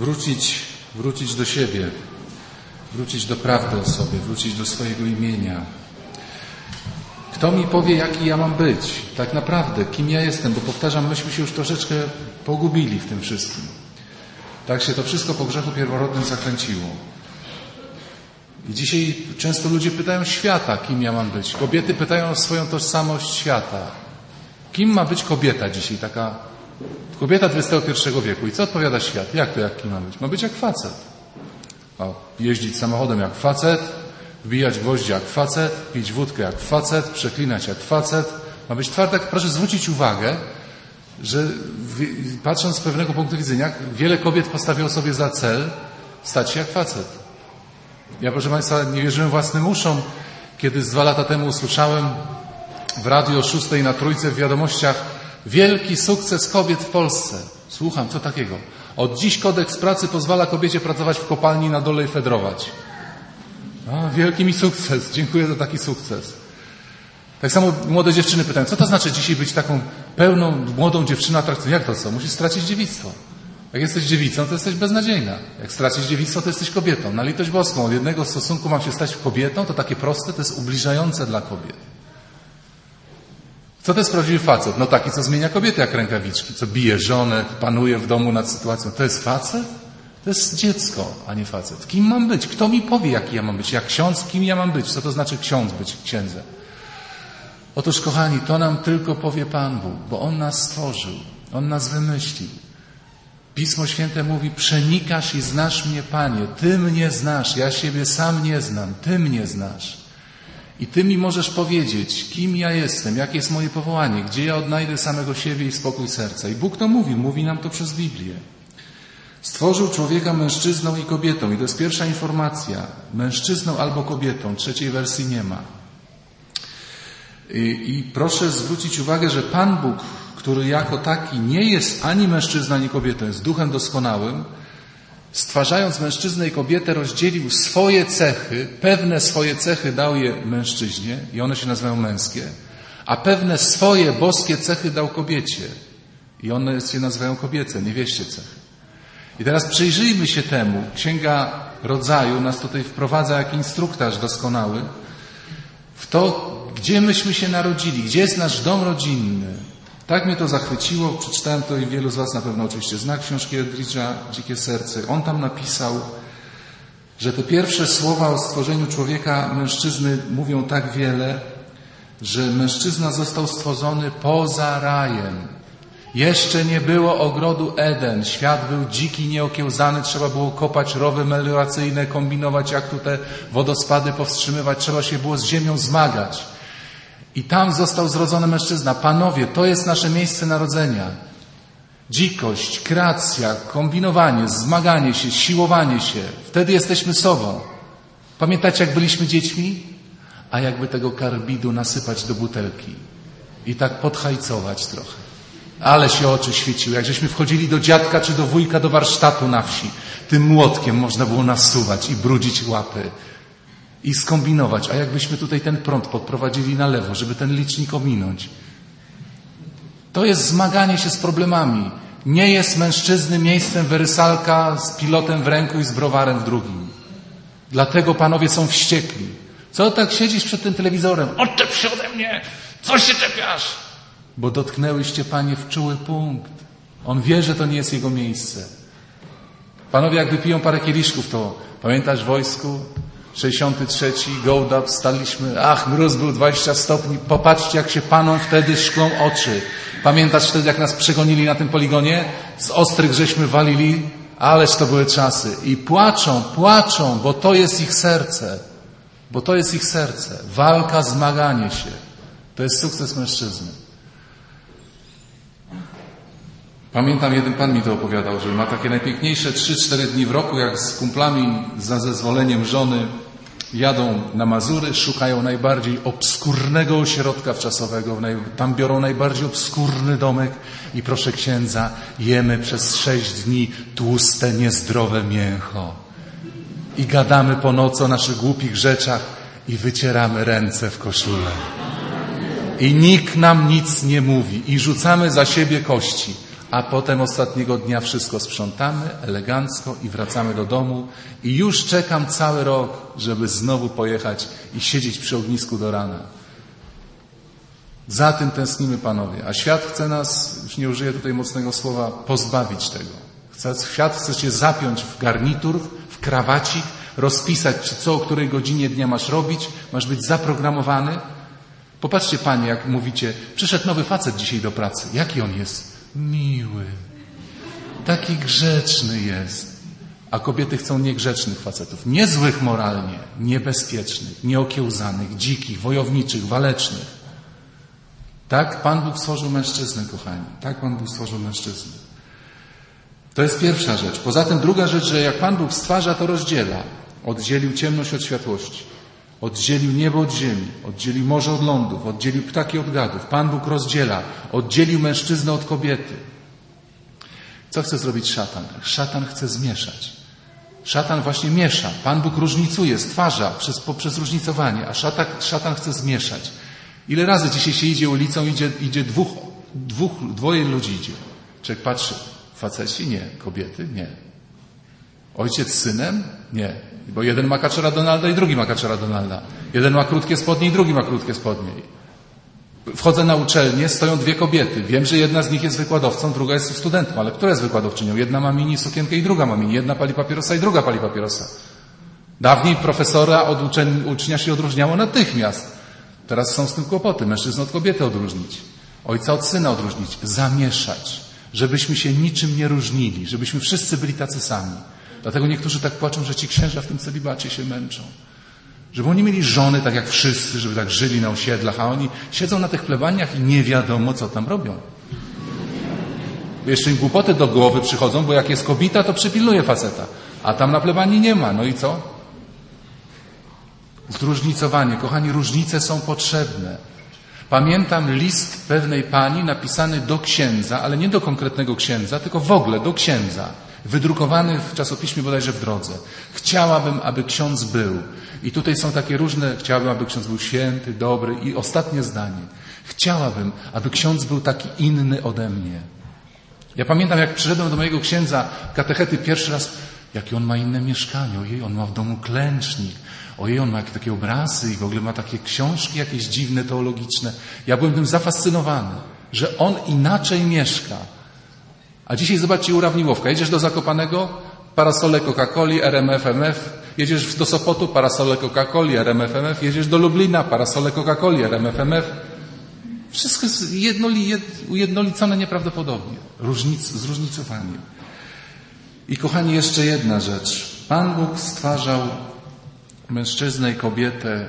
wrócić, wrócić do siebie, wrócić do prawdy o sobie, wrócić do swojego imienia. Kto mi powie, jaki ja mam być? Tak naprawdę, kim ja jestem? Bo powtarzam, myśmy się już troszeczkę pogubili w tym wszystkim. Tak się to wszystko po grzechu pierworodnym zakręciło. I dzisiaj często ludzie pytają świata, kim ja mam być. Kobiety pytają o swoją tożsamość świata. Kim ma być kobieta dzisiaj, taka kobieta XXI wieku? I co odpowiada świat? Jak to, jak kim ma być? Ma być jak facet. Ma jeździć samochodem jak facet, wbijać gwoździe jak facet, pić wódkę jak facet, przeklinać jak facet. Ma być twardy. Proszę zwrócić uwagę, że patrząc z pewnego punktu widzenia, wiele kobiet postawiło sobie za cel stać się jak facet. Ja, proszę Państwa, nie wierzyłem własnym uszom, kiedy z dwa lata temu usłyszałem w radiu o szóstej na trójce w wiadomościach wielki sukces kobiet w Polsce. Słucham, co takiego? Od dziś kodeks pracy pozwala kobiecie pracować w kopalni na dole i fedrować. A, wielki mi sukces. Dziękuję za taki sukces. Tak samo młode dziewczyny pytają, co to znaczy dzisiaj być taką pełną, młodą dziewczyną atrakcyjną? Jak to co? Musisz stracić dziewictwo. Jak jesteś dziewicą, to jesteś beznadziejna. Jak stracisz dziewictwo, to jesteś kobietą. Na litość boską, od jednego stosunku mam się stać kobietą, to takie proste, to jest ubliżające dla kobiet. Co to jest prawdziwy facet? No taki, co zmienia kobiety jak rękawiczki, co bije żonę, panuje w domu nad sytuacją. To jest facet? To jest dziecko, a nie facet. Kim mam być? Kto mi powie, jaki ja mam być? Jak ksiądz, kim ja mam być? Co to znaczy ksiądz być, księdze? Otóż, kochani, to nam tylko powie Pan Bóg, bo On nas stworzył, On nas wymyślił. Pismo Święte mówi, przenikasz i znasz mnie, Panie. Ty mnie znasz, ja siebie sam nie znam, Ty mnie znasz. I Ty mi możesz powiedzieć, kim ja jestem, jakie jest moje powołanie, gdzie ja odnajdę samego siebie i spokój serca. I Bóg to mówi, mówi nam to przez Biblię. Stworzył człowieka mężczyzną i kobietą. I to jest pierwsza informacja. Mężczyzną albo kobietą. Trzeciej wersji nie ma. I, I, proszę zwrócić uwagę, że Pan Bóg który jako taki nie jest ani mężczyzna, ani kobietą, jest duchem doskonałym, stwarzając mężczyznę i kobietę, rozdzielił swoje cechy, pewne swoje cechy dał je mężczyźnie i one się nazywają męskie, a pewne swoje boskie cechy dał kobiecie i one się nazywają kobiece, niewieście cechy. I teraz przyjrzyjmy się temu. Księga Rodzaju nas tutaj wprowadza jak instruktaż doskonały w to, gdzie myśmy się narodzili, gdzie jest nasz dom rodzinny, tak mnie to zachwyciło, przeczytałem to i wielu z Was na pewno oczywiście zna książki Eldridge'a Dzikie Serce. On tam napisał, że te pierwsze słowa o stworzeniu człowieka, mężczyzny mówią tak wiele, że mężczyzna został stworzony poza rajem. Jeszcze nie było ogrodu Eden. Świat był dziki, nieokiełzany. Trzeba było kopać rowy melioracyjne, kombinować, jak tu te wodospady powstrzymywać. Trzeba się było z ziemią zmagać. I tam został zrodzony mężczyzna. Panowie, to jest nasze miejsce narodzenia. Dzikość, kreacja, kombinowanie, zmaganie się, siłowanie się. Wtedy jesteśmy sobą. Pamiętacie, jak byliśmy dziećmi? A jakby tego karbidu nasypać do butelki i tak podhajcować trochę. Ale się oczy świeciły. Jak żeśmy wchodzili do dziadka czy do wujka do warsztatu na wsi, tym młotkiem można było nasuwać i brudzić łapy i skombinować, a jakbyśmy tutaj ten prąd podprowadzili na lewo, żeby ten licznik ominąć. To jest zmaganie się z problemami. Nie jest mężczyzny miejscem werysalka z pilotem w ręku i z browarem w drugim. Dlatego panowie są wściekli. Co tak siedzisz przed tym telewizorem? Odczep się ode mnie! Co się czepiasz? Bo dotknęłyście panie w czuły punkt. On wie, że to nie jest jego miejsce. Panowie, jak wypiją parę kieliszków, to pamiętasz wojsku? 63, Gołda, wstaliśmy, ach, mróz był 20 stopni, popatrzcie, jak się panom wtedy szklą oczy. Pamiętasz wtedy, jak nas przegonili na tym poligonie? Z ostrych żeśmy walili, ależ to były czasy. I płaczą, płaczą, bo to jest ich serce. Bo to jest ich serce. Walka, zmaganie się. To jest sukces mężczyzny. Pamiętam, jeden pan mi to opowiadał, że ma takie najpiękniejsze 3-4 dni w roku, jak z kumplami za zezwoleniem żony jadą na Mazury, szukają najbardziej obskurnego ośrodka wczasowego, tam biorą najbardziej obskurny domek i proszę księdza, jemy przez sześć dni tłuste, niezdrowe mięcho. I gadamy po nocy o naszych głupich rzeczach i wycieramy ręce w koszulę. I nikt nam nic nie mówi i rzucamy za siebie kości a potem ostatniego dnia wszystko sprzątamy elegancko i wracamy do domu i już czekam cały rok, żeby znowu pojechać i siedzieć przy ognisku do rana. Za tym tęsknimy, panowie. A świat chce nas, już nie użyję tutaj mocnego słowa, pozbawić tego. Świat chce cię zapiąć w garnitur, w krawacik, rozpisać co o której godzinie dnia masz robić, masz być zaprogramowany. Popatrzcie, panie, jak mówicie, przyszedł nowy facet dzisiaj do pracy. Jaki on jest? Miły. Taki grzeczny jest. A kobiety chcą niegrzecznych facetów. Niezłych moralnie, niebezpiecznych, nieokiełzanych, dzikich, wojowniczych, walecznych. Tak Pan Bóg stworzył mężczyznę, kochani. Tak Pan Bóg stworzył mężczyznę. To jest pierwsza rzecz. Poza tym druga rzecz, że jak Pan Bóg stwarza, to rozdziela. Oddzielił ciemność od światłości. Oddzielił niebo od ziemi. Oddzielił morze od lądów. Oddzielił ptaki od gadów. Pan Bóg rozdziela. Oddzielił mężczyznę od kobiety. Co chce zrobić szatan? Szatan chce zmieszać. Szatan właśnie miesza. Pan Bóg różnicuje, stwarza przez, poprzez różnicowanie, a szatan, szatan chce zmieszać. Ile razy dzisiaj się idzie ulicą, idzie, idzie dwóch, dwóch, dwoje ludzi idzie. Człowiek patrzy, faceci? Nie. Kobiety? Nie. Ojciec synem? Nie. Bo jeden ma kaczora Donalda i drugi ma kaczora Donalda. Jeden ma krótkie spodnie i drugi ma krótkie spodnie. Wchodzę na uczelnię, stoją dwie kobiety. Wiem, że jedna z nich jest wykładowcą, druga jest studentką, ale która jest wykładowczynią? Jedna ma mini sukienkę i druga ma mini. Jedna pali papierosa i druga pali papierosa. Dawniej profesora od ucznia się odróżniało natychmiast. Teraz są z tym kłopoty. Mężczyznę od kobiety odróżnić. Ojca od syna odróżnić. Zamieszać. Żebyśmy się niczym nie różnili. Żebyśmy wszyscy byli tacy sami. Dlatego niektórzy tak płaczą, że ci księża w tym celibacie się męczą. Żeby oni mieli żony tak jak wszyscy, żeby tak żyli na osiedlach, a oni siedzą na tych plebaniach i nie wiadomo, co tam robią. Jeszcze im głupoty do głowy przychodzą, bo jak jest kobita, to przypilnuje faceta. A tam na plebanii nie ma. No i co? Zróżnicowanie. Kochani, różnice są potrzebne. Pamiętam list pewnej pani napisany do księdza, ale nie do konkretnego księdza, tylko w ogóle do księdza. Wydrukowany w czasopiśmie bodajże w drodze. Chciałabym, aby ksiądz był. I tutaj są takie różne, chciałabym, aby ksiądz był święty, dobry. I ostatnie zdanie. Chciałabym, aby ksiądz był taki inny ode mnie. Ja pamiętam, jak przyszedłem do mojego księdza katechety pierwszy raz, jakie on ma inne mieszkanie. Ojej, on ma w domu klęcznik. Ojej, on ma takie obrazy i w ogóle ma takie książki jakieś dziwne, teologiczne. Ja byłem tym zafascynowany, że on inaczej mieszka. A dzisiaj zobaczcie urawniłowka. Jedziesz do Zakopanego, parasole Coca-Coli, RMF, MF. Jedziesz do Sopotu, parasole Coca-Coli, RMF, MF. Jedziesz do Lublina, parasole Coca-Coli, RMF, MF. Wszystko jest jednoli, jed, ujednolicone nieprawdopodobnie. Różnic, zróżnicowanie. I kochani, jeszcze jedna rzecz. Pan Bóg stwarzał mężczyznę i kobietę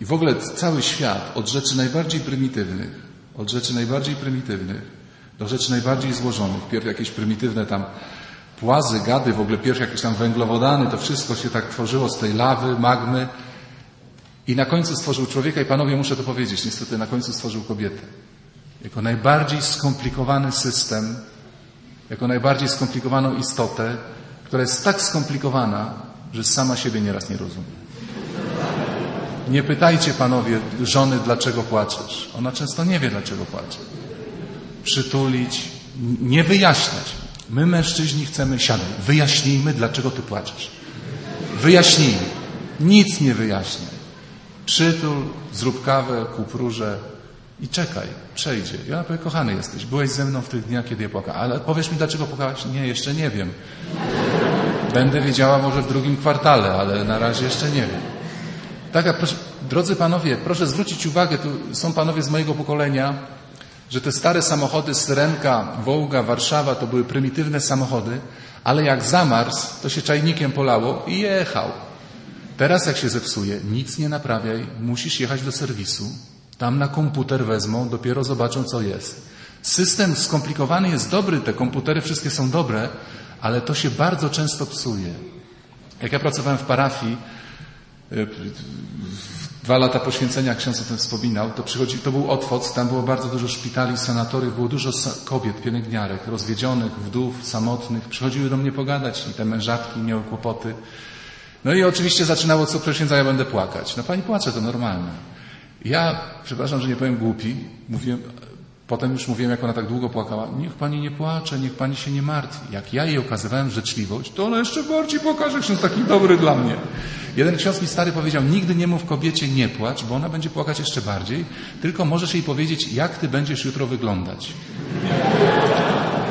i w ogóle cały świat od rzeczy najbardziej prymitywnych, od rzeczy najbardziej prymitywnych do rzeczy najbardziej złożonych. Pierw jakieś prymitywne tam płazy, gady, w ogóle pierw jakieś tam węglowodany, to wszystko się tak tworzyło z tej lawy, magmy. I na końcu stworzył człowieka i panowie, muszę to powiedzieć, niestety na końcu stworzył kobietę. Jako najbardziej skomplikowany system, jako najbardziej skomplikowaną istotę, która jest tak skomplikowana, że sama siebie nieraz nie rozumie. Nie pytajcie panowie żony, dlaczego płaczesz. Ona często nie wie, dlaczego płacze. Przytulić, nie wyjaśniać. My, mężczyźni, chcemy siadać. Wyjaśnijmy, dlaczego ty płaczesz. Wyjaśnijmy. Nic nie wyjaśniaj. Przytul, zrób kawę, kup róże i czekaj, przejdzie. Ja powiem, kochany jesteś, byłeś ze mną w tych dniach, kiedy ja płakałem. Ale powiesz mi, dlaczego płakałaś? Nie, jeszcze nie wiem. Będę wiedziała może w drugim kwartale, ale na razie jeszcze nie wiem. Tak, a proszę, drodzy panowie, proszę zwrócić uwagę, tu są panowie z mojego pokolenia, że te stare samochody Syrenka, Wołga, Warszawa to były prymitywne samochody, ale jak zamarzł, to się czajnikiem polało i jechał. Teraz jak się zepsuje, nic nie naprawiaj, musisz jechać do serwisu. Tam na komputer wezmą, dopiero zobaczą, co jest. System skomplikowany jest dobry, te komputery wszystkie są dobre, ale to się bardzo często psuje. Jak ja pracowałem w parafii, e, dwa lata poświęcenia, ksiądz o tym wspominał, to, przychodzi, to był Otwoc, tam było bardzo dużo szpitali, sanatoriów, było dużo kobiet, pielęgniarek, rozwiedzionych, wdów, samotnych. Przychodziły do mnie pogadać i te mężatki miały kłopoty. No i oczywiście zaczynało, co księdza, ja będę płakać. No pani płacze, to normalne. Ja, przepraszam, że nie powiem głupi, mówiłem, Potem już mówiłem, jak ona tak długo płakała, niech pani nie płacze, niech pani się nie martwi. Jak ja jej okazywałem życzliwość, to ona jeszcze bardziej pokaże, ksiądz taki dobry dla mnie. Jeden ksiądz mi stary powiedział, nigdy nie mów kobiecie nie płacz, bo ona będzie płakać jeszcze bardziej, tylko możesz jej powiedzieć, jak ty będziesz jutro wyglądać.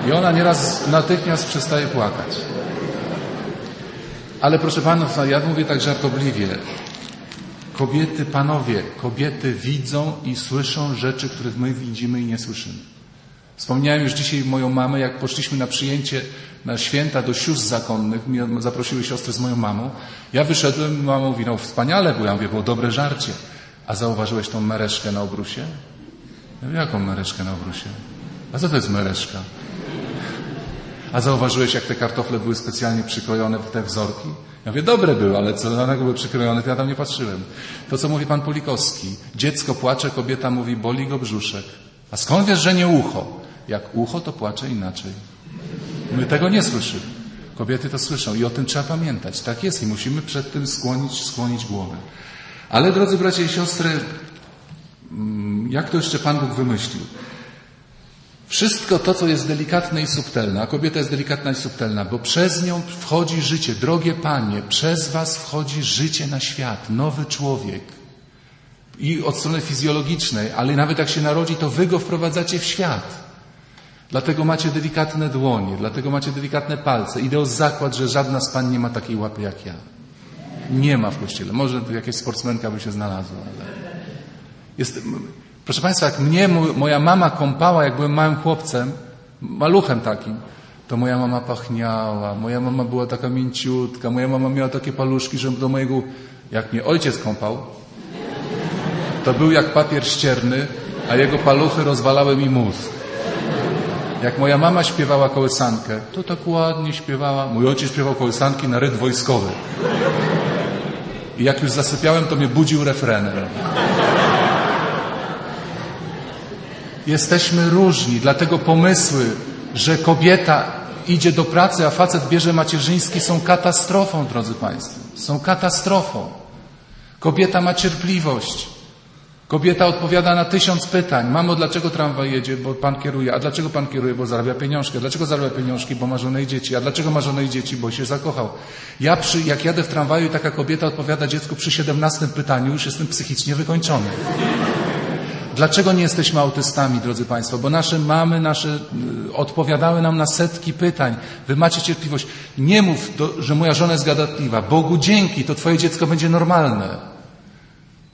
I ona nieraz natychmiast przestaje płakać. Ale proszę panów, no ja mówię tak żartobliwie. Kobiety, panowie, kobiety widzą i słyszą rzeczy, których my widzimy i nie słyszymy. Wspomniałem już dzisiaj moją mamę, jak poszliśmy na przyjęcie na święta do sióstr zakonnych, mnie zaprosiły siostry z moją mamą. Ja wyszedłem, mama mówi, no wspaniale, bo ja mówię, było dobre żarcie. A zauważyłeś tą mereszkę na obrusie? Ja mówię, jaką mereszkę na obrusie? A co to jest mereszka? A zauważyłeś, jak te kartofle były specjalnie przykrojone w te wzorki? Ja mówię, dobre były, ale co danego były przykrojone, to ja tam nie patrzyłem. To, co mówi pan Pulikowski. Dziecko płacze, kobieta mówi, boli go brzuszek. A skąd wiesz, że nie ucho? Jak ucho, to płacze inaczej. My tego nie słyszymy. Kobiety to słyszą i o tym trzeba pamiętać. Tak jest i musimy przed tym skłonić, skłonić głowę. Ale drodzy bracia i siostry, mm, jak to jeszcze Pan Bóg wymyślił? Wszystko to, co jest delikatne i subtelne, a kobieta jest delikatna i subtelna, bo przez nią wchodzi życie. Drogie Panie, przez Was wchodzi życie na świat, nowy człowiek. I od strony fizjologicznej, ale nawet jak się narodzi, to Wy go wprowadzacie w świat. Dlatego macie delikatne dłonie, dlatego macie delikatne palce. Idę o zakład, że żadna z Pań nie ma takiej łapy jak ja. Nie ma w kościele. Może jakaś sportsmenka by się znalazła, ale... Proszę Państwa, jak mnie moja mama kąpała, jak byłem małym chłopcem, maluchem takim, to moja mama pachniała, moja mama była taka mięciutka, moja mama miała takie paluszki, że do mojego, jak mnie ojciec kąpał, to był jak papier ścierny, a jego paluchy rozwalały mi mózg. Jak moja mama śpiewała kołysankę, to tak ładnie śpiewała. Mój ojciec śpiewał kołysanki na rytm wojskowy. I jak już zasypiałem, to mnie budził refrenem. Jesteśmy różni, dlatego pomysły, że kobieta idzie do pracy, a facet bierze macierzyński, są katastrofą, drodzy Państwo. Są katastrofą. Kobieta ma cierpliwość. Kobieta odpowiada na tysiąc pytań. Mamo, dlaczego tramwaj jedzie? Bo pan kieruje. A dlaczego pan kieruje? Bo zarabia pieniążki. Dlaczego zarabia pieniążki? Bo ma żonę i dzieci. A dlaczego ma żonę i dzieci? Bo się zakochał. Ja przy, jak jadę w tramwaju i taka kobieta odpowiada dziecku przy siedemnastym pytaniu, już jestem psychicznie wykończony. Dlaczego nie jesteśmy autystami, drodzy Państwo? Bo nasze mamy, nasze y, odpowiadały nam na setki pytań. Wy macie cierpliwość. Nie mów, to, że moja żona jest gadatliwa. Bogu dzięki, to Twoje dziecko będzie normalne.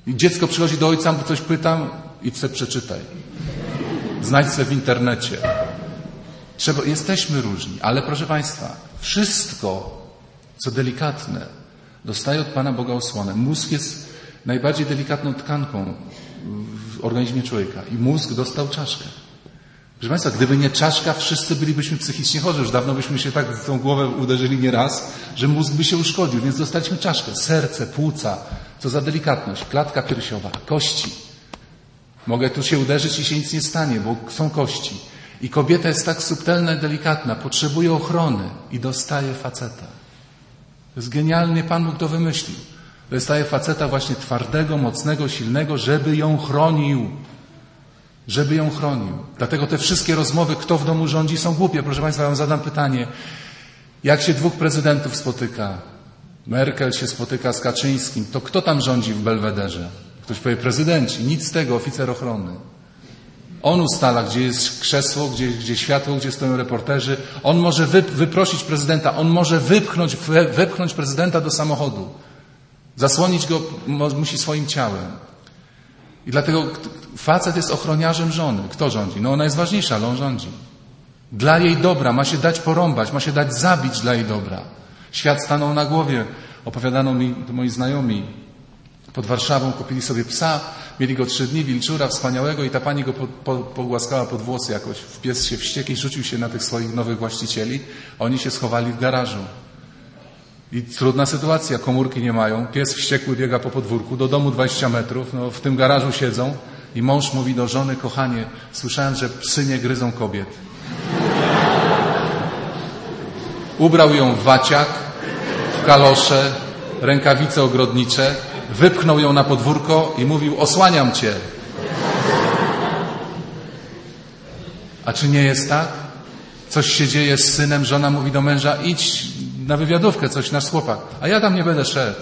I dziecko przychodzi do ojca, coś pytam i chce przeczytaj. Znajdź se w internecie. Trzeba, jesteśmy różni, ale proszę Państwa, wszystko, co delikatne, dostaje od Pana Boga osłonę. Mózg jest najbardziej delikatną tkanką organizmie człowieka. I mózg dostał czaszkę. Proszę Państwa, gdyby nie czaszka, wszyscy bylibyśmy psychicznie chorzy. Już dawno byśmy się tak w tą głowę uderzyli nieraz, że mózg by się uszkodził, więc dostaliśmy czaszkę. Serce, płuca, co za delikatność. Klatka piersiowa, kości. Mogę tu się uderzyć i się nic nie stanie, bo są kości. I kobieta jest tak subtelna i delikatna, potrzebuje ochrony i dostaje faceta. To jest genialnie Pan Bóg to wymyślił. Dostaje faceta właśnie twardego, mocnego, silnego, żeby ją chronił. Żeby ją chronił. Dlatego te wszystkie rozmowy, kto w domu rządzi, są głupie. Proszę Państwa, ja wam zadam pytanie. Jak się dwóch prezydentów spotyka? Merkel się spotyka z Kaczyńskim. To kto tam rządzi w Belwederze? Ktoś powie prezydenci. Nic z tego, oficer ochrony. On ustala, gdzie jest krzesło, gdzie, gdzie światło, gdzie stoją reporterzy. On może wyprosić prezydenta. On może wypchnąć, wepchnąć prezydenta do samochodu. Zasłonić go musi swoim ciałem. I dlatego facet jest ochroniarzem żony. Kto rządzi? No ona jest ważniejsza, ale on rządzi. Dla jej dobra ma się dać porąbać, ma się dać zabić dla jej dobra. Świat stanął na głowie. Opowiadano mi moi znajomi. Pod Warszawą kupili sobie psa, mieli go trzy dni, wilczura wspaniałego i ta pani go po, po, pogłaskała pod włosy jakoś. Pies się wściekł i rzucił się na tych swoich nowych właścicieli. Oni się schowali w garażu. I trudna sytuacja, komórki nie mają, pies wściekły biega po podwórku, do domu 20 metrów, no, w tym garażu siedzą i mąż mówi do żony, kochanie, słyszałem, że psy nie gryzą kobiet. Ubrał ją w waciak, w kalosze, rękawice ogrodnicze, wypchnął ją na podwórko i mówił, osłaniam cię. A czy nie jest tak? Coś się dzieje z synem, żona mówi do męża, idź na wywiadówkę, coś nasz chłopak. A ja tam nie będę szedł.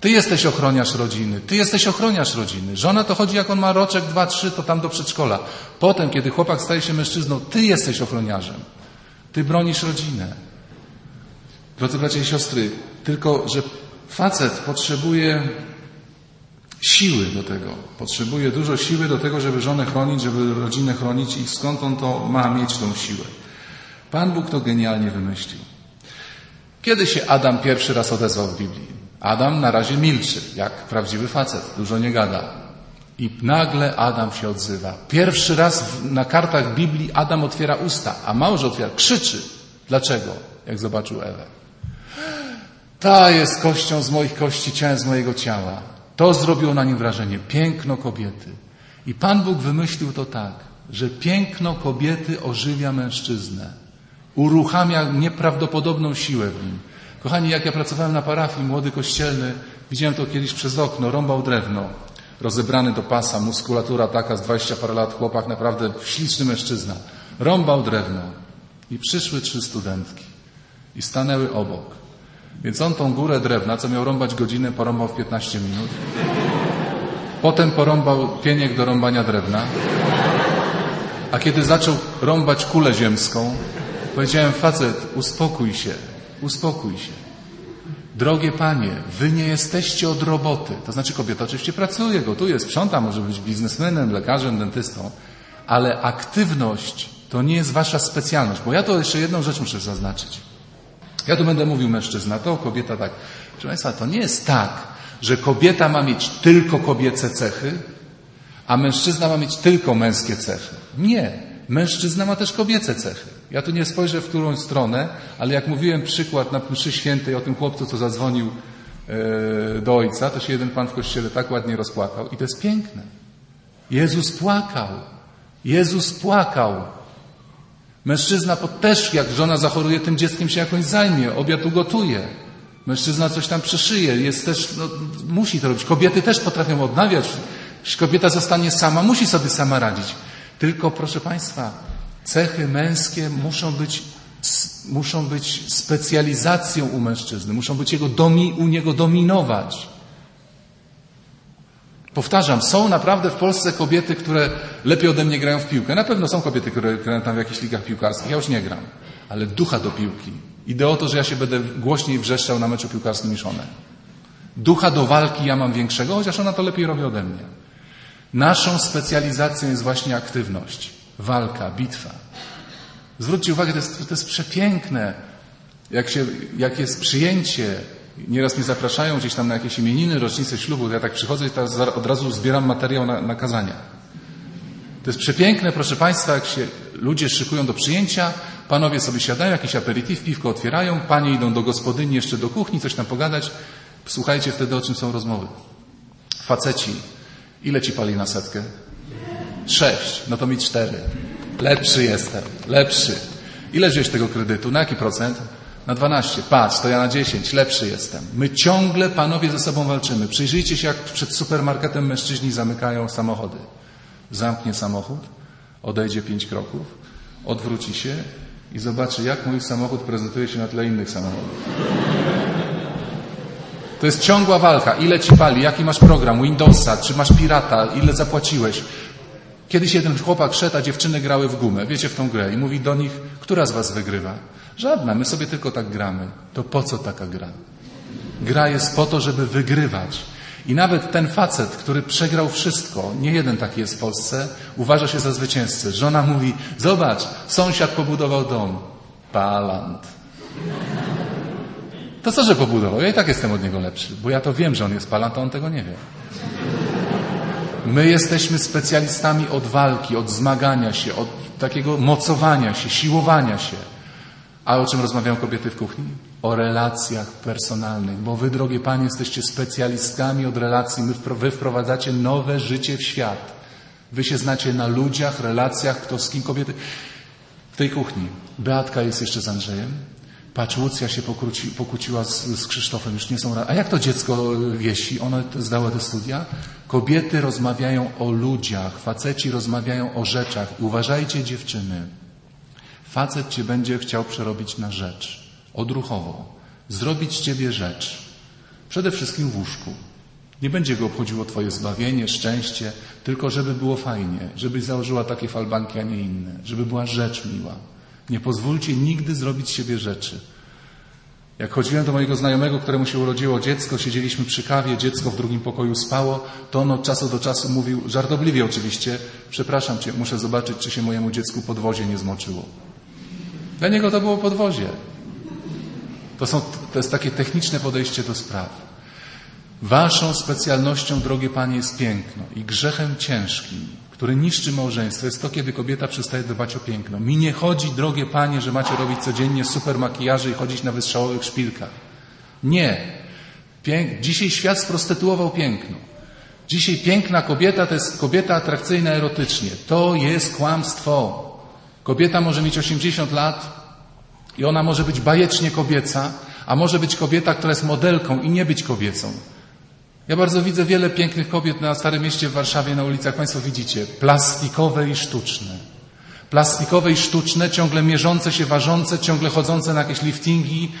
Ty jesteś ochroniarz rodziny, ty jesteś ochroniarz rodziny. Żona to chodzi, jak on ma roczek, dwa, trzy, to tam do przedszkola. Potem, kiedy chłopak staje się mężczyzną, ty jesteś ochroniarzem. Ty bronisz rodzinę. Drodzy bracia i siostry, tylko, że facet potrzebuje siły do tego. Potrzebuje dużo siły do tego, żeby żonę chronić, żeby rodzinę chronić i skąd on to ma mieć tą siłę. Pan Bóg to genialnie wymyślił. Kiedy się Adam pierwszy raz odezwał w Biblii? Adam na razie milczy, jak prawdziwy facet, dużo nie gada. I nagle Adam się odzywa. Pierwszy raz na kartach Biblii Adam otwiera usta, a małże otwiera, krzyczy. Dlaczego? Jak zobaczył Ewę. Ta jest kością z moich kości, ciałem z mojego ciała. To zrobiło na nim wrażenie. Piękno kobiety. I Pan Bóg wymyślił to tak, że piękno kobiety ożywia mężczyznę. Uruchamia nieprawdopodobną siłę w nim. Kochani, jak ja pracowałem na parafii, młody kościelny, widziałem to kiedyś przez okno, rąbał drewno, rozebrany do pasa, muskulatura taka z 20 parę lat, chłopak, naprawdę śliczny mężczyzna. Rąbał drewno i przyszły trzy studentki i stanęły obok. Więc on tą górę drewna, co miał rąbać godzinę, porąbał w 15 minut. Potem porąbał pieniek do rąbania drewna. A kiedy zaczął rąbać kulę ziemską, powiedziałem, facet, uspokój się, uspokój się. Drogie panie, wy nie jesteście od roboty. To znaczy kobieta oczywiście pracuje, gotuje, sprząta, może być biznesmenem, lekarzem, dentystą, ale aktywność to nie jest wasza specjalność. Bo ja to jeszcze jedną rzecz muszę zaznaczyć. Ja tu będę mówił mężczyzna, to kobieta tak. Proszę Państwa, to nie jest tak, że kobieta ma mieć tylko kobiece cechy, a mężczyzna ma mieć tylko męskie cechy. Nie. Mężczyzna ma też kobiece cechy. Ja tu nie spojrzę w którą stronę, ale jak mówiłem przykład na mszy świętej o tym chłopcu, co zadzwonił e, do ojca, to się jeden pan w kościele tak ładnie rozpłakał. I to jest piękne. Jezus płakał. Jezus płakał. Mężczyzna też, jak żona zachoruje, tym dzieckiem się jakoś zajmie, obiad ugotuje. Mężczyzna coś tam przeszyje, jest też, no, musi to robić. Kobiety też potrafią odnawiać. Jeśli kobieta zostanie sama, musi sobie sama radzić. Tylko, proszę Państwa, cechy męskie muszą być, muszą być specjalizacją u mężczyzny, muszą być jego domi, u niego dominować. Powtarzam, są naprawdę w Polsce kobiety, które lepiej ode mnie grają w piłkę. Na pewno są kobiety, które grają tam w jakichś ligach piłkarskich. Ja już nie gram. Ale ducha do piłki. Idę o to, że ja się będę głośniej wrzeszczał na meczu piłkarskim niż one. Ducha do walki ja mam większego, chociaż ona to lepiej robi ode mnie. Naszą specjalizacją jest właśnie aktywność, walka, bitwa. Zwróćcie uwagę, to jest, to jest przepiękne. Jak, się, jak jest przyjęcie, nieraz mnie zapraszają gdzieś tam na jakieś imieniny, rocznice ślubu, ja tak przychodzę i od razu zbieram materiał na, na kazania. To jest przepiękne, proszę Państwa, jak się ludzie szykują do przyjęcia, panowie sobie siadają, jakiś aperitif, piwko otwierają, panie idą do gospodyni, jeszcze do kuchni, coś tam pogadać. Słuchajcie wtedy, o czym są rozmowy. Faceci Ile ci pali na setkę? Sześć. No to mi cztery. Lepszy jestem. Lepszy. Ile wziąłeś tego kredytu? Na jaki procent? Na 12. Patrz, to ja na 10. Lepszy jestem. My ciągle, panowie, ze sobą walczymy. Przyjrzyjcie się, jak przed supermarketem mężczyźni zamykają samochody. Zamknie samochód, odejdzie pięć kroków, odwróci się i zobaczy, jak mój samochód prezentuje się na tle innych samochodów. To jest ciągła walka. Ile ci pali? Jaki masz program? Windowsa? Czy masz pirata? Ile zapłaciłeś? Kiedyś jeden chłopak szedł, a dziewczyny grały w gumę. Wiecie, w tą grę. I mówi do nich, która z was wygrywa? Żadna. My sobie tylko tak gramy. To po co taka gra? Gra jest po to, żeby wygrywać. I nawet ten facet, który przegrał wszystko, nie jeden taki jest w Polsce, uważa się za zwycięzcę. Żona mówi, zobacz, sąsiad pobudował dom. Palant. To co, że pobudował? Ja i tak jestem od niego lepszy, bo ja to wiem, że on jest palant, a on tego nie wie. My jesteśmy specjalistami od walki, od zmagania się, od takiego mocowania się, siłowania się. A o czym rozmawiają kobiety w kuchni? O relacjach personalnych, bo wy, drogie panie, jesteście specjalistami od relacji. Wy wprowadzacie nowe życie w świat. Wy się znacie na ludziach, relacjach, kto z kim kobiety. W tej kuchni Beatka jest jeszcze z Andrzejem, Patrz, Łucja się pokłóciła z, z Krzysztofem, już nie są... A jak to dziecko wiesi? Ona zdała te studia? Kobiety rozmawiają o ludziach, faceci rozmawiają o rzeczach. Uważajcie, dziewczyny, facet cię będzie chciał przerobić na rzecz, odruchowo, zrobić z ciebie rzecz. Przede wszystkim w łóżku. Nie będzie go obchodziło Twoje zbawienie, szczęście, tylko żeby było fajnie, żebyś założyła takie falbanki, a nie inne, żeby była rzecz miła. Nie pozwólcie nigdy zrobić siebie rzeczy. Jak chodziłem do mojego znajomego, któremu się urodziło dziecko, siedzieliśmy przy kawie, dziecko w drugim pokoju spało, to on od czasu do czasu mówił, żartobliwie oczywiście, przepraszam Cię, muszę zobaczyć, czy się mojemu dziecku podwozie nie zmoczyło. Dla niego to było podwozie. To, są, to jest takie techniczne podejście do spraw. Waszą specjalnością, drogie Panie, jest piękno i grzechem ciężkim, który niszczy małżeństwo, jest to, kiedy kobieta przestaje dbać o piękno. Mi nie chodzi, drogie Panie, że macie robić codziennie super makijaże i chodzić na wystrzałowych szpilkach. Nie. Pięk... Dzisiaj świat sprostytuował piękno. Dzisiaj piękna kobieta to jest kobieta atrakcyjna erotycznie. To jest kłamstwo. Kobieta może mieć 80 lat i ona może być bajecznie kobieca, a może być kobieta, która jest modelką i nie być kobiecą. Ja bardzo widzę wiele pięknych kobiet na Starym Mieście w Warszawie, na ulicach. Państwo widzicie, plastikowe i sztuczne. Plastikowe i sztuczne, ciągle mierzące się, ważące, ciągle chodzące na jakieś liftingi.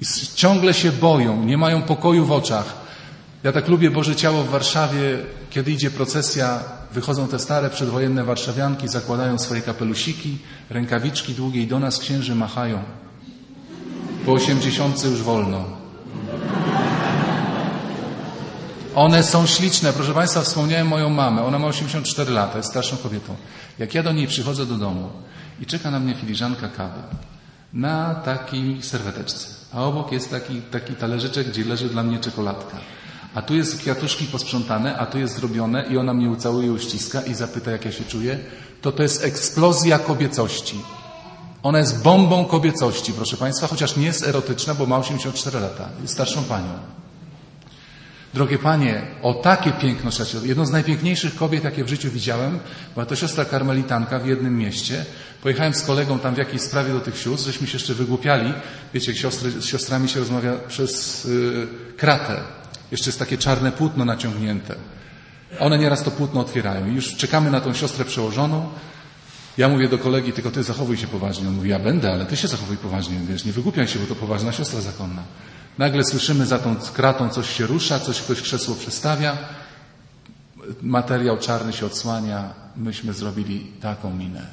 I ciągle się boją, nie mają pokoju w oczach. Ja tak lubię Boże Ciało w Warszawie, kiedy idzie procesja, wychodzą te stare przedwojenne warszawianki, zakładają swoje kapelusiki, rękawiczki długie i do nas księży machają. Po osiemdziesiątce już wolno. One są śliczne. Proszę Państwa, wspomniałem moją mamę. Ona ma 84 lata, jest starszą kobietą. Jak ja do niej przychodzę do domu i czeka na mnie filiżanka kawy na takiej serweteczce, a obok jest taki, taki talerzyczek, gdzie leży dla mnie czekoladka. A tu jest kwiatuszki posprzątane, a tu jest zrobione i ona mnie ucałuje, uściska i zapyta, jak ja się czuję, to to jest eksplozja kobiecości. Ona jest bombą kobiecości, proszę Państwa, chociaż nie jest erotyczna, bo ma 84 lata. Jest starszą panią. Drogie Panie, o takie piękno świadczy. Jedną z najpiękniejszych kobiet, jakie w życiu widziałem, była to siostra karmelitanka w jednym mieście. Pojechałem z kolegą tam w jakiejś sprawie do tych sióstr, żeśmy się jeszcze wygłupiali. Wiecie, siostry, z siostrami się rozmawia przez yy, kratę. Jeszcze jest takie czarne płótno naciągnięte. One nieraz to płótno otwierają. I już czekamy na tą siostrę przełożoną. Ja mówię do kolegi, tylko ty zachowuj się poważnie. On mówi, ja będę, ale ty się zachowuj poważnie, wiesz, nie wygłupiaj się, bo to poważna siostra zakonna. Nagle słyszymy za tą kratą coś się rusza, coś ktoś krzesło przestawia, materiał czarny się odsłania. Myśmy zrobili taką minę.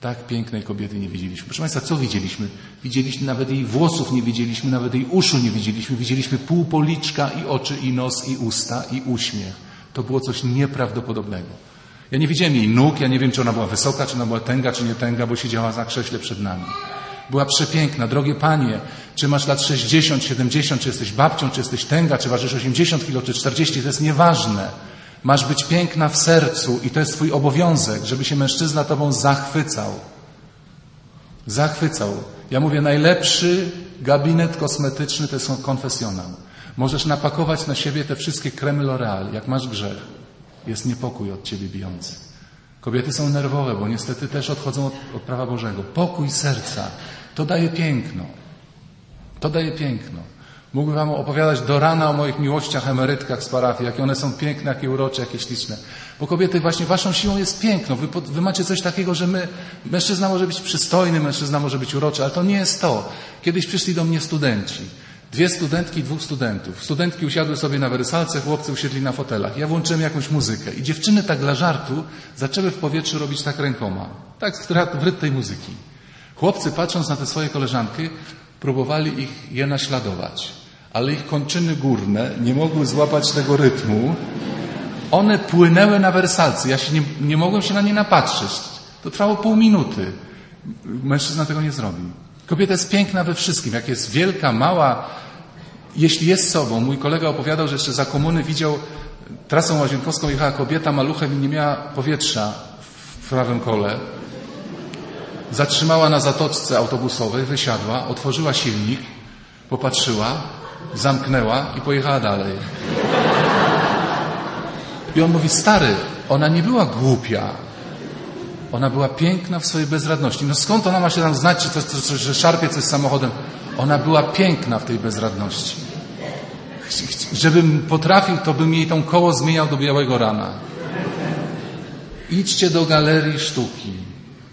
Tak pięknej kobiety nie widzieliśmy. Proszę Państwa, co widzieliśmy? Widzieliśmy nawet jej włosów, nie widzieliśmy nawet jej uszu, nie widzieliśmy. Widzieliśmy pół policzka i oczy, i nos, i usta, i uśmiech. To było coś nieprawdopodobnego. Ja nie widziałem jej nóg, ja nie wiem, czy ona była wysoka, czy ona była tęga, czy nie tęga, bo siedziała na krześle przed nami. Była przepiękna. Drogie panie, czy masz lat 60, 70, czy jesteś babcią, czy jesteś tęga, czy ważysz 80 kilo, czy 40, to jest nieważne. Masz być piękna w sercu i to jest twój obowiązek, żeby się mężczyzna tobą zachwycał. Zachwycał. Ja mówię, najlepszy gabinet kosmetyczny to jest konfesjonał. Możesz napakować na siebie te wszystkie kremy L'Oreal. Jak masz grzech, jest niepokój od ciebie bijący. Kobiety są nerwowe, bo niestety też odchodzą od, od prawa Bożego. Pokój serca. To daje piękno. To daje piękno. Mógłbym Wam opowiadać do rana o moich miłościach, emerytkach z parafii, jakie one są piękne, jakie urocze, jakie śliczne. Bo kobiety, właśnie Waszą siłą jest piękno. Wy, wy macie coś takiego, że my, mężczyzna może być przystojny, mężczyzna może być uroczy, ale to nie jest to. Kiedyś przyszli do mnie studenci. Dwie studentki dwóch studentów. Studentki usiadły sobie na wersalce, chłopcy usiedli na fotelach. Ja włączyłem jakąś muzykę i dziewczyny tak dla żartu zaczęły w powietrzu robić tak rękoma. Tak w rytm tej muzyki. Chłopcy patrząc na te swoje koleżanki próbowali ich je naśladować, ale ich kończyny górne nie mogły złapać tego rytmu. One płynęły na wersalce. Ja się nie, nie mogłem się na nie napatrzeć. To trwało pół minuty. Mężczyzna tego nie zrobił. Kobieta jest piękna we wszystkim. Jak jest wielka, mała, jeśli jest sobą. Mój kolega opowiadał, że jeszcze za komuny widział trasą łazienkowską jechała kobieta maluchem i nie miała powietrza w prawym kole. Zatrzymała na zatoczce autobusowej, wysiadła, otworzyła silnik, popatrzyła, zamknęła i pojechała dalej. I on mówi, stary, ona nie była głupia. Ona była piękna w swojej bezradności. No skąd ona ma się tam znać, że szarpie coś samochodem? Ona była piękna w tej bezradności. żebym potrafił, to bym jej tą koło zmieniał do białego rana. Idźcie do galerii sztuki,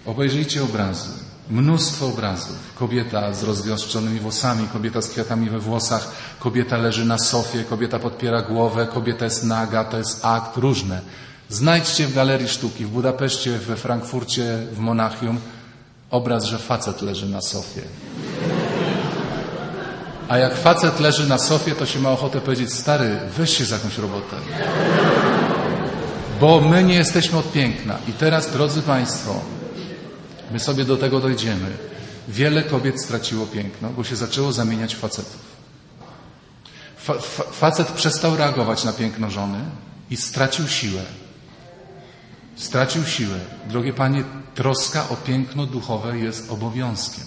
obejrzyjcie obrazy. Mnóstwo obrazów. Kobieta z rozgwiazdczonymi włosami, kobieta z kwiatami we włosach, kobieta leży na sofie, kobieta podpiera głowę, kobieta jest naga, to jest akt, różne. Znajdźcie w galerii sztuki w Budapeszcie, we Frankfurcie, w Monachium obraz, że facet leży na sofie. A jak facet leży na sofie, to się ma ochotę powiedzieć, stary, weź się za jakąś robotę. Bo my nie jesteśmy od piękna. I teraz, drodzy Państwo, my sobie do tego dojdziemy. Wiele kobiet straciło piękno, bo się zaczęło zamieniać facetów. Fa fa facet przestał reagować na piękno żony i stracił siłę. Stracił siłę. Drogie Panie, troska o piękno duchowe jest obowiązkiem.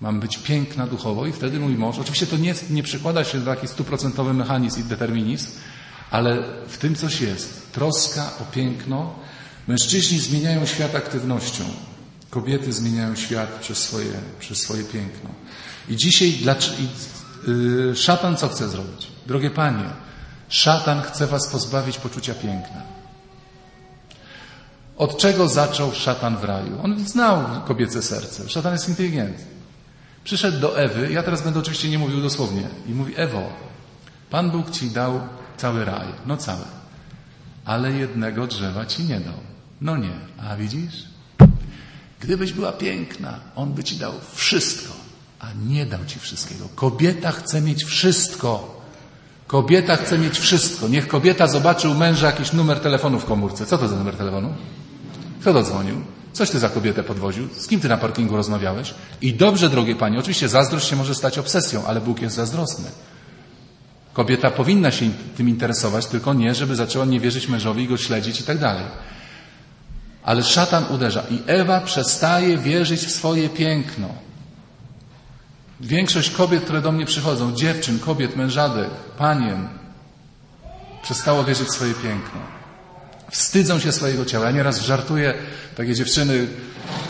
Mam być piękna duchowo i wtedy mój mąż, oczywiście to nie, nie przykłada się do taki stuprocentowy mechanizm i determinizm, ale w tym coś jest. Troska o piękno. Mężczyźni zmieniają świat aktywnością. Kobiety zmieniają świat przez swoje, przez swoje piękno. I dzisiaj yy, szatan co chce zrobić? Drogie panie, szatan chce was pozbawić poczucia piękna. Od czego zaczął szatan w raju? On znał kobiece serce. Szatan jest inteligentny. Przyszedł do Ewy, ja teraz będę oczywiście nie mówił dosłownie, i mówi: Ewo, Pan Bóg ci dał cały raj, no cały, ale jednego drzewa ci nie dał. No nie, a widzisz? Gdybyś była piękna, on by ci dał wszystko, a nie dał ci wszystkiego. Kobieta chce mieć wszystko. Kobieta chce mieć wszystko. Niech kobieta zobaczy u męża jakiś numer telefonu w komórce. Co to za numer telefonu? Kto dodzwonił? Coś ty za kobietę podwoził? Z kim ty na parkingu rozmawiałeś? I dobrze, drogie panie, oczywiście zazdrość się może stać obsesją, ale Bóg jest zazdrosny. Kobieta powinna się tym interesować, tylko nie, żeby zaczęła nie wierzyć mężowi i go śledzić i tak dalej. Ale szatan uderza i Ewa przestaje wierzyć w swoje piękno. Większość kobiet, które do mnie przychodzą, dziewczyn, kobiet, mężadek, panien, przestało wierzyć w swoje piękno. Wstydzą się swojego ciała. Ja nieraz żartuję, takie dziewczyny,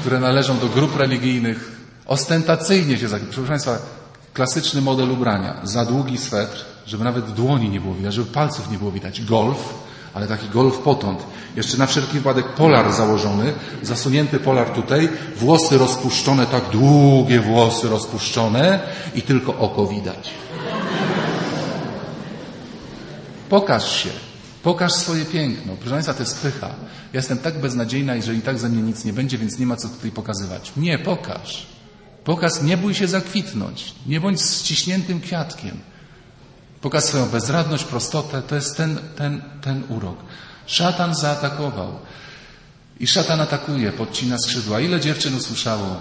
które należą do grup religijnych, ostentacyjnie się, proszę Państwa, klasyczny model ubrania, za długi swetr, żeby nawet dłoni nie było widać, żeby palców nie było widać, golf, ale taki golf potąd. Jeszcze na wszelki wypadek polar założony, zasunięty polar tutaj, włosy rozpuszczone, tak długie włosy rozpuszczone i tylko oko widać. Pokaż się. Pokaż swoje piękno. Proszę Państwa, to jest pycha. Ja jestem tak beznadziejna, jeżeli tak ze mnie nic nie będzie, więc nie ma co tutaj pokazywać. Nie, pokaż. Pokaż, nie bój się zakwitnąć. Nie bądź ściśniętym kwiatkiem. Pokaż swoją bezradność, prostotę. To jest ten, ten, ten urok. Szatan zaatakował. I szatan atakuje, podcina skrzydła. Ile dziewczyn usłyszało?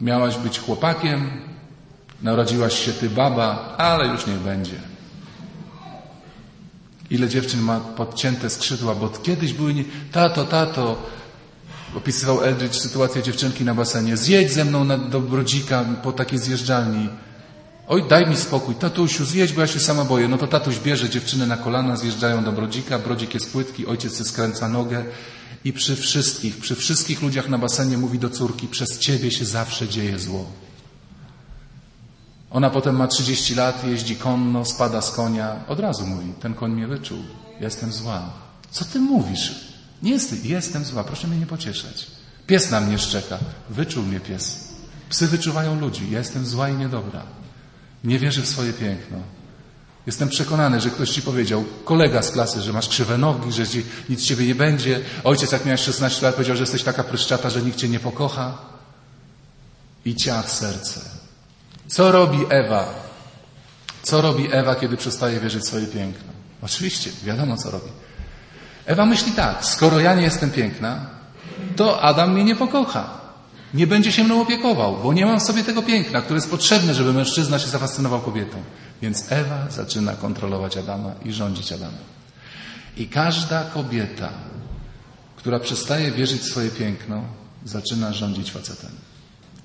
Miałaś być chłopakiem, narodziłaś się ty baba, ale już niech będzie. Ile dziewczyn ma podcięte skrzydła, bo kiedyś były nie... Tato, tato, opisywał Eldridge sytuację dziewczynki na basenie. Zjedź ze mną na, do Brodzika po takiej zjeżdżalni. Oj, daj mi spokój. Tatusiu, zjedź, bo ja się sama boję. No to tatuś bierze dziewczynę na kolana, zjeżdżają do Brodzika. Brodzik jest płytki, ojciec skręca nogę. I przy wszystkich, przy wszystkich ludziach na basenie mówi do córki, przez ciebie się zawsze dzieje zło. Ona potem ma 30 lat, jeździ konno, spada z konia. Od razu mówi, ten koń mnie wyczuł. Jestem zła. Co ty mówisz? Nie jest, jestem zła, proszę mnie nie pocieszać. Pies na mnie szczeka. Wyczuł mnie pies. Psy wyczuwają ludzi. Ja jestem zła i niedobra. Nie wierzy w swoje piękno. Jestem przekonany, że ktoś ci powiedział, kolega z klasy, że masz krzywe nogi, że nic ciebie nie będzie. Ojciec, jak miałeś 16 lat, powiedział, że jesteś taka pryszczata, że nikt cię nie pokocha. I ciach serce. Co robi Ewa? Co robi Ewa, kiedy przestaje wierzyć w swoje piękno? Oczywiście, wiadomo co robi. Ewa myśli tak, skoro ja nie jestem piękna, to Adam mnie nie pokocha. Nie będzie się mną opiekował, bo nie mam w sobie tego piękna, które jest potrzebne, żeby mężczyzna się zafascynował kobietą. Więc Ewa zaczyna kontrolować Adama i rządzić Adamem. I każda kobieta, która przestaje wierzyć w swoje piękno, zaczyna rządzić facetem.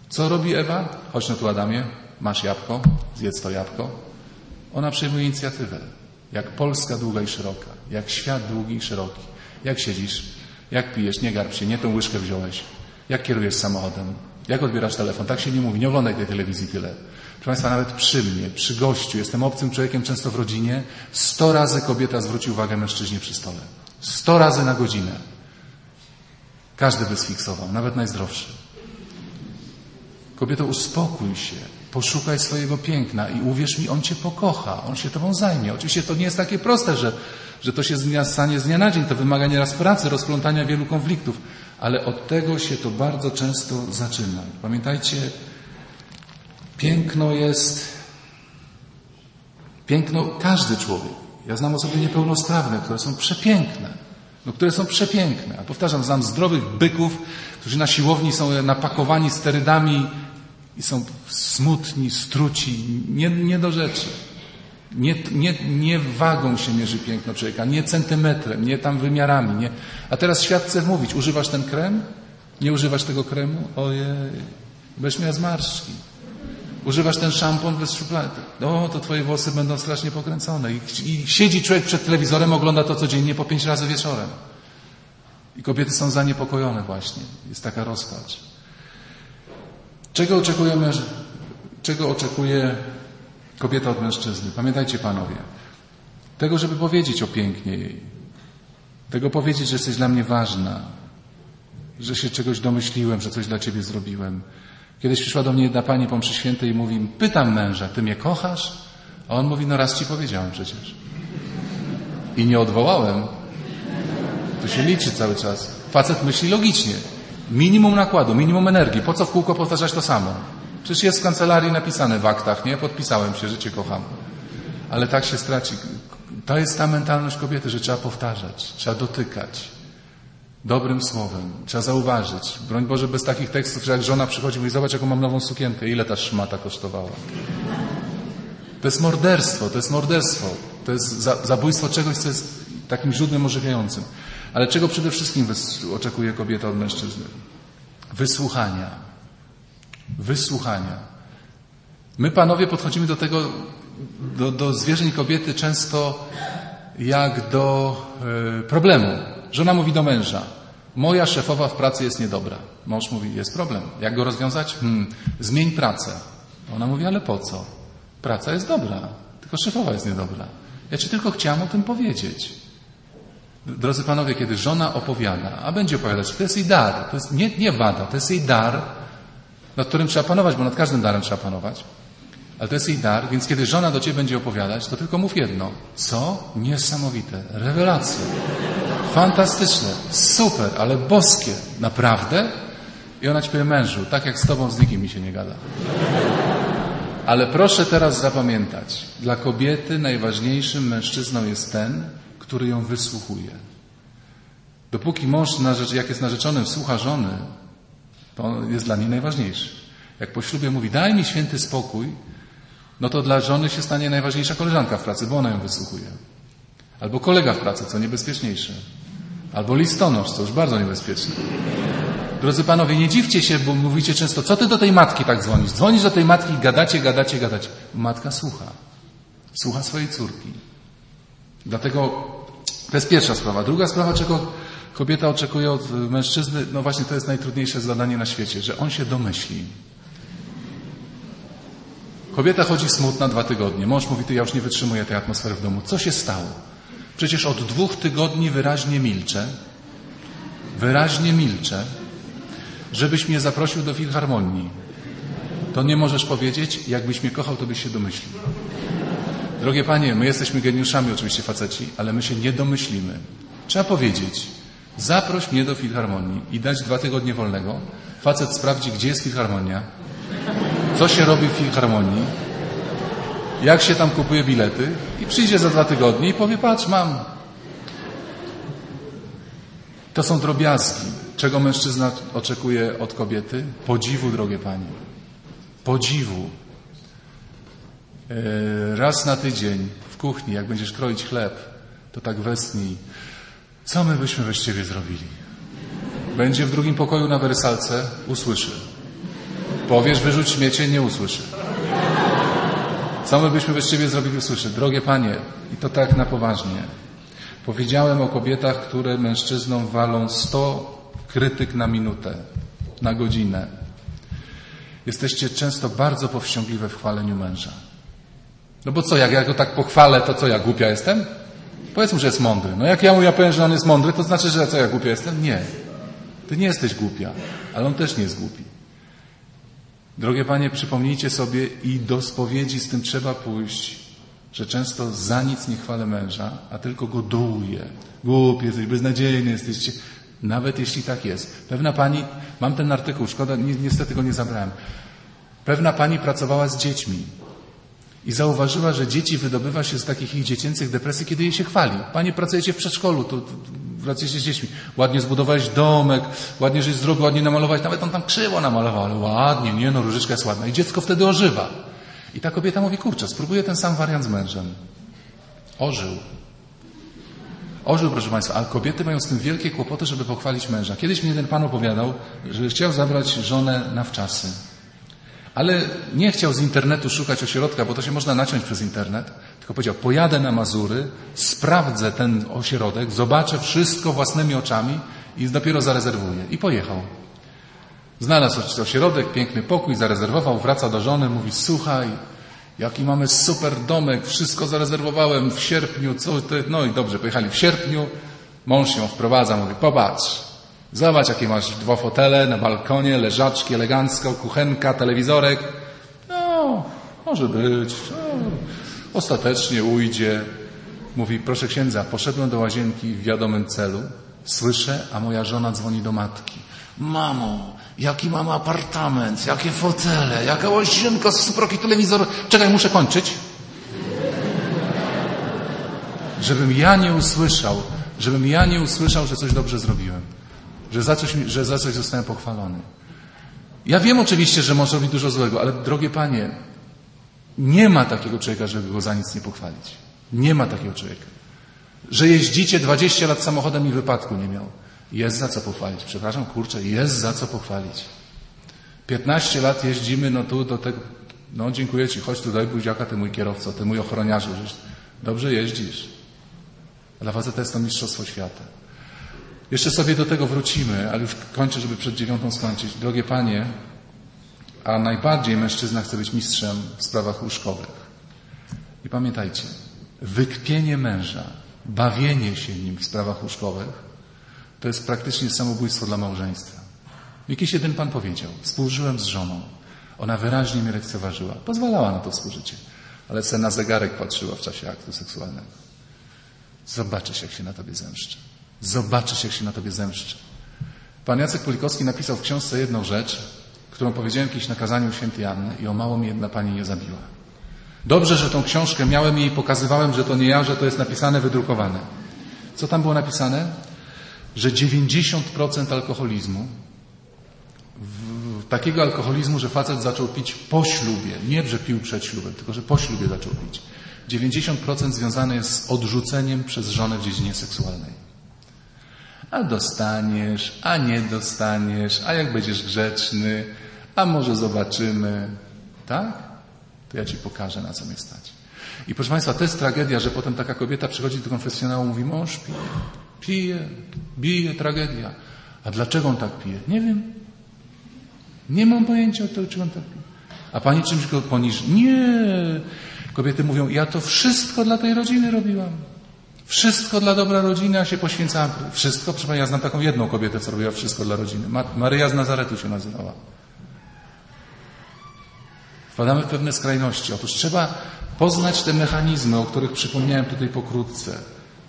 Co robi Ewa? Chodź no tu Adamie, masz jabłko, zjedz to jabłko. Ona przejmuje inicjatywę. Jak Polska długa i szeroka, jak świat długi i szeroki. Jak siedzisz, jak pijesz, nie garb się, nie tą łyżkę wziąłeś. Jak kierujesz samochodem, Jak odbierasz telefon? Tak się nie mówi. Nie oglądaj tej telewizji tyle. Proszę Państwa, nawet przy mnie, przy gościu, jestem obcym człowiekiem często w rodzinie, sto razy kobieta zwróci uwagę mężczyźnie przy stole. Sto razy na godzinę. Każdy by sfiksował, nawet najzdrowszy. Kobieto, uspokój się, poszukaj swojego piękna i uwierz mi, on cię pokocha, on się tobą zajmie. Oczywiście to nie jest takie proste, że, że to się stanie z dnia na dzień, to wymaga nieraz pracy, rozplątania wielu konfliktów, ale od tego się to bardzo często zaczyna. Pamiętajcie, piękno jest, piękno każdy człowiek. Ja znam osoby niepełnosprawne, które są przepiękne, no, które są przepiękne. A powtarzam, znam zdrowych byków, którzy na siłowni są napakowani sterydami i są smutni, struci, nie, nie do rzeczy. Nie, nie, nie wagą się mierzy piękno człowieka, nie centymetrem, nie tam wymiarami. Nie. A teraz świat chce mówić, używasz ten krem? Nie używasz tego kremu? Ojej, będziesz miała zmarszczki. Używasz ten szampon bez szuflady. O, to twoje włosy będą strasznie pokręcone. I, I siedzi człowiek przed telewizorem, ogląda to codziennie po pięć razy wieczorem. I kobiety są zaniepokojone właśnie. Jest taka rozpacz. Czego oczekujemy, czego oczekuje kobieta od mężczyzny? Pamiętajcie panowie, tego, żeby powiedzieć o pięknie jej. Tego powiedzieć, że jesteś dla mnie ważna, że się czegoś domyśliłem, że coś dla ciebie zrobiłem. Kiedyś przyszła do mnie jedna pani po mszy świętej i mówi, pytam męża, ty mnie kochasz? A on mówi, no raz ci powiedziałem przecież. I nie odwołałem. To się liczy cały czas. Facet myśli logicznie. Minimum nakładu, minimum energii. Po co w kółko powtarzać to samo? Przecież jest w kancelarii napisane w aktach, nie? Podpisałem się, że cię kocham. Ale tak się straci. To jest ta mentalność kobiety, że trzeba powtarzać, trzeba dotykać. Dobrym słowem. Trzeba zauważyć. Broń Boże, bez takich tekstów, że jak żona przychodzi i mówi, zobacz jaką mam nową sukienkę, ile ta szmata kosztowała. To jest morderstwo, to jest morderstwo. To jest zabójstwo czegoś, co jest takim źródłem ożywiającym. Ale czego przede wszystkim oczekuje kobieta od mężczyzny? Wysłuchania. Wysłuchania. My, panowie, podchodzimy do tego, do, do zwierzeń kobiety często jak do y, problemu. Żona mówi do męża, moja szefowa w pracy jest niedobra. Mąż mówi, jest problem. Jak go rozwiązać? Hmm, zmień pracę. Ona mówi, ale po co? Praca jest dobra, tylko szefowa jest niedobra. Ja ci tylko chciałam o tym powiedzieć. Drodzy panowie, kiedy żona opowiada, a będzie opowiadać, to jest jej dar, to jest nie, nie wada, to jest jej dar, nad którym trzeba panować, bo nad każdym darem trzeba panować. Ale to jest jej dar, więc kiedy żona do ciebie będzie opowiadać, to tylko mów jedno. Co? Niesamowite. Rewelacje. Fantastyczne. Super, ale boskie. Naprawdę? I ona ci powie, mężu, tak jak z tobą z nikim mi się nie gada. Ale proszę teraz zapamiętać, dla kobiety najważniejszym mężczyzną jest ten, który ją wysłuchuje. Dopóki mąż, jak jest narzeczonym, słucha żony, to jest dla niej najważniejszy. Jak po ślubie mówi, daj mi święty spokój, no to dla żony się stanie najważniejsza koleżanka w pracy, bo ona ją wysłuchuje. Albo kolega w pracy, co niebezpieczniejsze. Albo listonosz, co już bardzo niebezpieczne. Drodzy panowie, nie dziwcie się, bo mówicie często, co ty do tej matki tak dzwonisz? Dzwonisz do tej matki, gadacie, gadacie, gadacie. Matka słucha. Słucha swojej córki. Dlatego to jest pierwsza sprawa. Druga sprawa, czego kobieta oczekuje od mężczyzny, no właśnie to jest najtrudniejsze zadanie na świecie, że on się domyśli. Kobieta chodzi smutna dwa tygodnie. Mąż mówi, ty ja już nie wytrzymuję tej atmosfery w domu. Co się stało? Przecież od dwóch tygodni wyraźnie milczę. Wyraźnie milczę, żebyś mnie zaprosił do filharmonii. To nie możesz powiedzieć, jakbyś mnie kochał, to byś się domyślił. Drogie panie, my jesteśmy geniuszami, oczywiście faceci, ale my się nie domyślimy. Trzeba powiedzieć, zaproś mnie do filharmonii i dać dwa tygodnie wolnego. Facet sprawdzi, gdzie jest filharmonia, co się robi w filharmonii, jak się tam kupuje bilety i przyjdzie za dwa tygodnie i powie, patrz, mam. To są drobiazgi. Czego mężczyzna oczekuje od kobiety? Podziwu, drogie panie. Podziwu. E, raz na tydzień w kuchni, jak będziesz kroić chleb, to tak westnij. Co my byśmy bez ciebie zrobili? Będzie w drugim pokoju na wersalce, usłyszy. Powiesz, wyrzuć śmiecie, nie usłyszy. Co my byśmy bez ciebie zrobili, usłyszy. Drogie panie, i to tak na poważnie. Powiedziałem o kobietach, które mężczyznom walą 100 krytyk na minutę, na godzinę. Jesteście często bardzo powściągliwe w chwaleniu męża. No bo co, jak ja go tak pochwalę, to co, ja głupia jestem? Powiedzmy, że jest mądry. No jak ja mu ja powiem, że on jest mądry, to znaczy, że co, ja głupia jestem? Nie. Ty nie jesteś głupia, ale on też nie jest głupi. Drogie panie, przypomnijcie sobie i do spowiedzi z tym trzeba pójść, że często za nic nie chwalę męża, a tylko go dołuję. Głupi jesteś, beznadziejny jesteś. Nawet jeśli tak jest. Pewna pani, mam ten artykuł, szkoda, ni niestety go nie zabrałem. Pewna pani pracowała z dziećmi i zauważyła, że dzieci wydobywa się z takich ich dziecięcych depresji, kiedy je się chwali. Panie, pracujecie w przedszkolu, to, pracujecie z dziećmi. Ładnie zbudowałeś domek, ładnie żeś zrobił, ładnie namalowałeś. Nawet on tam krzywo namalował, ale ładnie, nie no, różyczka jest ładna. I dziecko wtedy ożywa. I ta kobieta mówi, kurczę, spróbuję ten sam wariant z mężem. Ożył. Ożył, proszę Państwa, a kobiety mają z tym wielkie kłopoty, żeby pochwalić męża. Kiedyś mi jeden pan opowiadał, że chciał zabrać żonę na wczasy. Ale nie chciał z internetu szukać ośrodka, bo to się można naciąć przez internet, tylko powiedział, pojadę na Mazury, sprawdzę ten ośrodek, zobaczę wszystko własnymi oczami i dopiero zarezerwuję. I pojechał. Znalazł ośrodek, piękny pokój, zarezerwował, wraca do żony, mówi, słuchaj, jaki mamy super domek, wszystko zarezerwowałem w sierpniu, co to, no i dobrze, pojechali w sierpniu, mąż ją wprowadza, mówi, popatrz, zobacz, jakie masz dwa fotele na balkonie, leżaczki elegancko, kuchenka, telewizorek, no, może być, no, ostatecznie ujdzie. Mówi, proszę księdza, poszedłem do łazienki w wiadomym celu, słyszę, a moja żona dzwoni do matki. Mamo, jaki mam apartament, jakie fotele, jaka łazienka, suproki telewizor. Czekaj, muszę kończyć. Żebym ja nie usłyszał, żebym ja nie usłyszał, że coś dobrze zrobiłem. Że za coś, że za coś zostałem pochwalony. Ja wiem oczywiście, że może robić dużo złego, ale drogie panie, nie ma takiego człowieka, żeby go za nic nie pochwalić. Nie ma takiego człowieka. Że jeździcie 20 lat samochodem i wypadku nie miał. Jest za co pochwalić. Przepraszam, kurczę, jest za co pochwalić. 15 lat jeździmy, no tu do tego, no dziękuję Ci, chodź tu daj buziaka, Ty mój kierowco, Ty mój ochroniarzu. Dobrze jeździsz. Dla faceta jest to mistrzostwo świata. Jeszcze sobie do tego wrócimy, ale już kończę, żeby przed dziewiątą skończyć. Drogie Panie, a najbardziej mężczyzna chce być mistrzem w sprawach łóżkowych. I pamiętajcie, wykpienie męża, bawienie się nim w sprawach łóżkowych, to jest praktycznie samobójstwo dla małżeństwa. Jakiś jeden pan powiedział, współżyłem z żoną. Ona wyraźnie mnie lekceważyła. Pozwalała na to współżycie. Ale se na zegarek patrzyła w czasie aktu seksualnego. Zobaczysz, jak się na tobie zemszczę. Zobaczysz, jak się na tobie zemszczę. Pan Jacek Polikowski napisał w książce jedną rzecz, którą powiedziałem kiedyś na kazaniu świętej Anny i o mało mi jedna pani nie zabiła. Dobrze, że tą książkę miałem i pokazywałem, że to nie ja, że to jest napisane, wydrukowane. Co tam było napisane? Że 90% alkoholizmu, takiego alkoholizmu, że facet zaczął pić po ślubie, nie, że pił przed ślubem, tylko że po ślubie zaczął pić. 90% związane jest z odrzuceniem przez żonę w dziedzinie seksualnej. A dostaniesz, a nie dostaniesz, a jak będziesz grzeczny, a może zobaczymy, tak? To ja ci pokażę, na co mnie stać. I proszę Państwa, to jest tragedia, że potem taka kobieta przychodzi do konfesjonału i mówi, mąż pije, pije, bije, tragedia. A dlaczego on tak pije? Nie wiem. Nie mam pojęcia, dlaczego on tak pije. A pani czymś go poniży? Nie. Kobiety mówią, ja to wszystko dla tej rodziny robiłam. Wszystko dla dobra rodziny, a się poświęcałam. Wszystko, proszę ja znam taką jedną kobietę, co robiła wszystko dla rodziny. Maryja z Nazaretu się nazywała. Wpadamy w pewne skrajności. Otóż trzeba poznać te mechanizmy, o których przypomniałem tutaj pokrótce.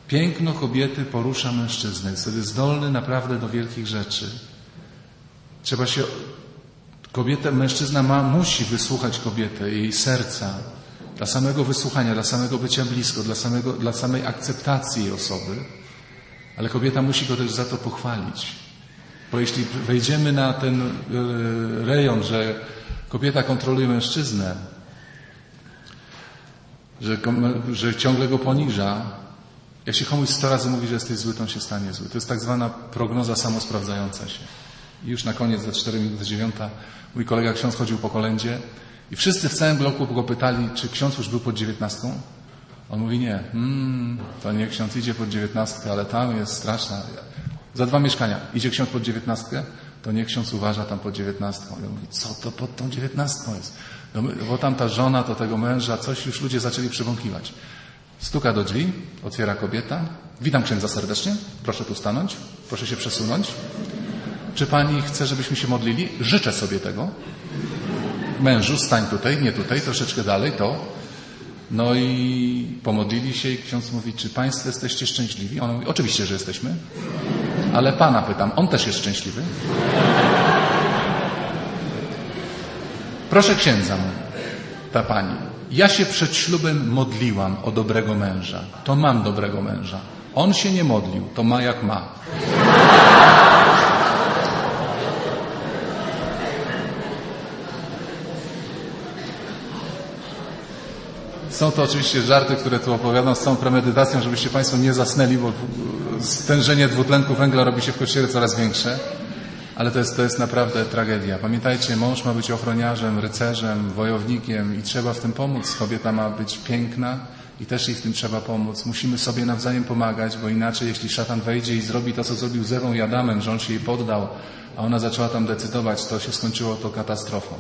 Piękno kobiety porusza mężczyznę, jest wtedy zdolny naprawdę do wielkich rzeczy. Trzeba się, kobieta, mężczyzna ma, musi wysłuchać kobietę, jej serca, dla samego wysłuchania, dla samego bycia blisko, dla, samego, dla samej akceptacji osoby, ale kobieta musi go też za to pochwalić. Bo jeśli wejdziemy na ten e, rejon, że kobieta kontroluje mężczyznę, że, że ciągle go poniża, się komuś sto razy mówi, że jesteś zły, to on się stanie zły. To jest tak zwana prognoza samosprawdzająca się. I już na koniec, za cztery minuty dziewiąta, mój kolega ksiądz chodził po kolędzie i wszyscy w całym bloku go pytali, czy ksiądz już był pod dziewiętnastką. On mówi, nie, hmm, to nie ksiądz idzie pod dziewiętnastkę, ale tam jest straszna. Za dwa mieszkania. Idzie ksiądz pod dziewiętnastkę? to niech ksiądz uważa tam pod dziewiętnastką. Ja mówię, co to pod tą dziewiętnastką jest? No, bo tam ta żona, to tego męża, coś już ludzie zaczęli przybąkiwać. Stuka do drzwi, otwiera kobieta. Witam księdza serdecznie. Proszę tu stanąć. Proszę się przesunąć. Czy pani chce, żebyśmy się modlili? Życzę sobie tego. Mężu, stań tutaj, nie tutaj, troszeczkę dalej, to. No i pomodlili się i ksiądz mówi, czy państwo jesteście szczęśliwi? Ona mówi, oczywiście, że jesteśmy. Ale pana pytam, on też jest szczęśliwy? Proszę księdza, ta pani. Ja się przed ślubem modliłam o dobrego męża. To mam dobrego męża. On się nie modlił, to ma jak ma. Są to oczywiście żarty, które tu opowiadam z całą premedytacją, żebyście Państwo nie zasnęli, bo stężenie dwutlenku węgla robi się w kościele coraz większe. Ale to jest, to jest naprawdę tragedia. Pamiętajcie, mąż ma być ochroniarzem, rycerzem, wojownikiem i trzeba w tym pomóc. Kobieta ma być piękna i też jej w tym trzeba pomóc. Musimy sobie nawzajem pomagać, bo inaczej, jeśli szatan wejdzie i zrobi to, co zrobił z Ewą i Adamem, że on się jej poddał, a ona zaczęła tam decydować, to się skończyło to katastrofą.